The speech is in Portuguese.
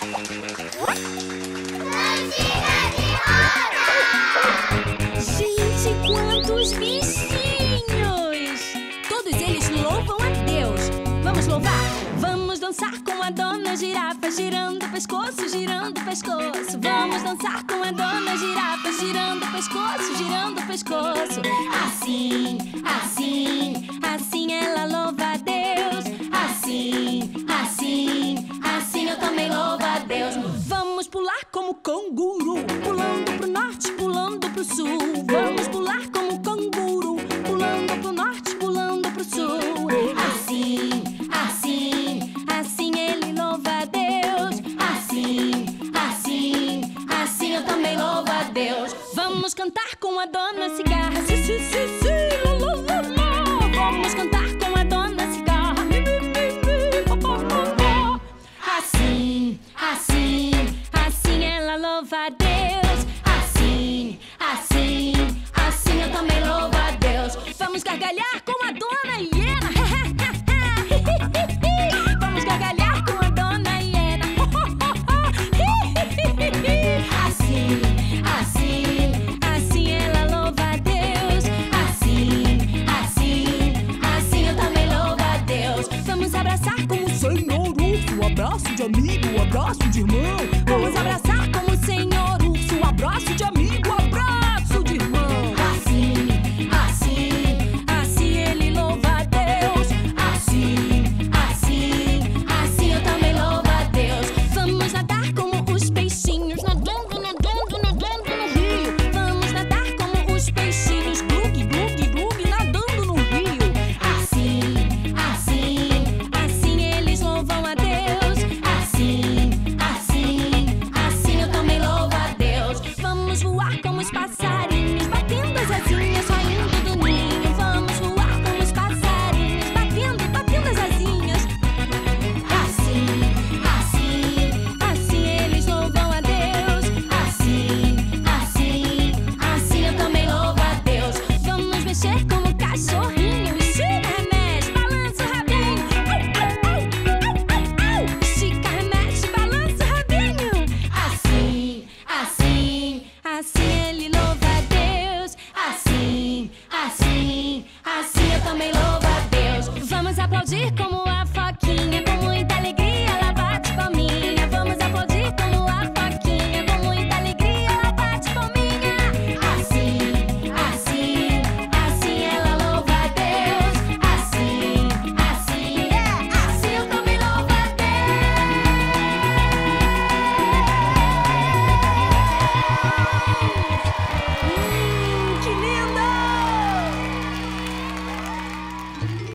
Gente, quantos bichinhos! Todos eles louvam a Deus. Vamos louvar? Vamos dançar com a dona girafa, girando o pescoço, girando o pescoço. Vamos dançar com a dona girafa, girando o pescoço, girando o pescoço. Assim, assim, Vamos pular como canguru, pulando pro norte, pulando pro sul. Vamos pular como canguru, pulando pro norte, pulando pro sul. Assim, assim, assim ele louva a Deus. Assim, assim, assim eu também louvo a Deus. Vamos cantar com a dona cigarra. Abraço de amigo, abraço de irmão. Vamos abraçar como o Senhor Urso, abraço de amigo, passarinhos batendo as asinhas, saindo do ninho. Vamos voar com os passarinhos batendo, batendo as asinhas. Assim, assim, assim eles louvam a Deus. Assim, assim, assim eu também louvo a Deus. Vamos mexer com o cachorrinho. aplaudir como